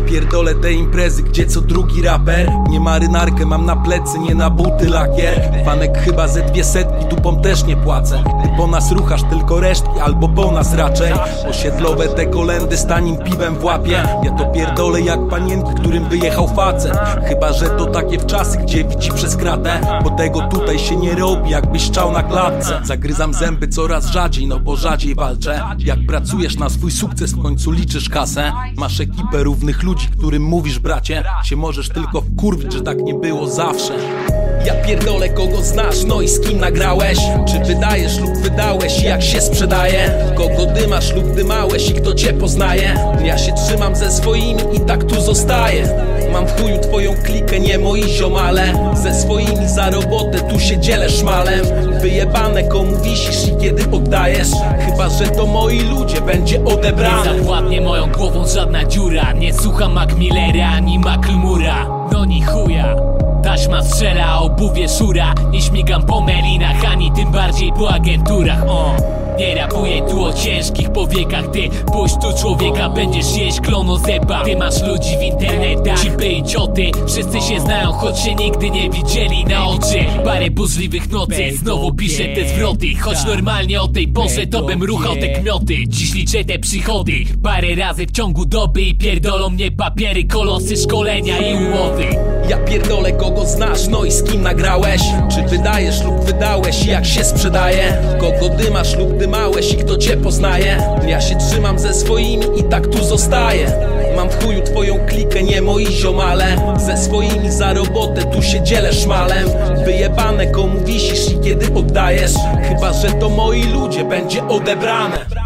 pierdolę te imprezy, gdzie co drugi raper. Nie marynarkę mam na plecy, nie na buty lakier. Fanek chyba ze dwie setki, dupą też nie płacę. Ty po nas ruchasz tylko resztki, albo po nas raczej. Osiedlowe te kolendy z tanim piwem w łapie. Ja to pierdolę jak panienki, którym wyjechał facet. Chyba, że to takie w czasy, gdzie widzi przez kratę. Bo tego tutaj się nie robi, jakbyś szczał na klatce. Zagryzam zęby coraz rzadziej, no bo rzadziej walczę. Jak pracujesz na swój sukces, w końcu liczysz kasę. Masz ekipę równych ludzi, którym mówisz bracie Się możesz tylko wkurwić, że tak nie było zawsze. Ja pierdolę kogo znasz, no i z kim nagrałeś? Czy wydajesz lub wydałeś? I jak się sprzedaje? Kogo dymasz lub dymałeś? I kto cię poznaje? Ja się trzymam ze swoimi i tak tu zostaję. Mam w chuju twoją klikę, nie moi ziomale. Ze swoimi za robotę tu się dzielę szmalem. Wyjebane komu wisisz i kiedy oddajesz Że to moi ludzie będzie Nie odebrane zawładnie moją głową żadna dziura. Nie słucham Mac Millera ani Maklmura No ni chuja. Taśma strzela, obuwie szura. Nie śmigam po melinach, ani tym bardziej po agenturach O, nie rapuję tu o ciężkich powiekach Ty puść tu człowieka, będziesz jeść klono zeba Ty masz ludzi w internetach, cipy i cioty Wszyscy się znają, choć się nigdy nie widzieli na oczy. Parę burzliwych nocy, znowu piszę te zwroty Choć normalnie o tej porze to bym ruchał te kmioty Dziś liczę te przychody, parę razy w ciągu doby I pierdolą mnie papiery, kolosy, szkolenia i umowy. Ja pierdolę kogo znasz, no i z kim nagrałeś? Czy wydajesz lub wydałeś? I jak się sprzedaje? Kogo dymasz lub dymałeś i kto cię poznaje? Ja się trzymam ze swoimi i tak tu zostaję. Mam w chuju twoją klikę, nie moi ziomale. Ze swoimi za robotę tu się dzielę szmalem. Wyjebane komu wisisz i kiedy oddajesz Chyba, że to moi ludzie będzie odebrane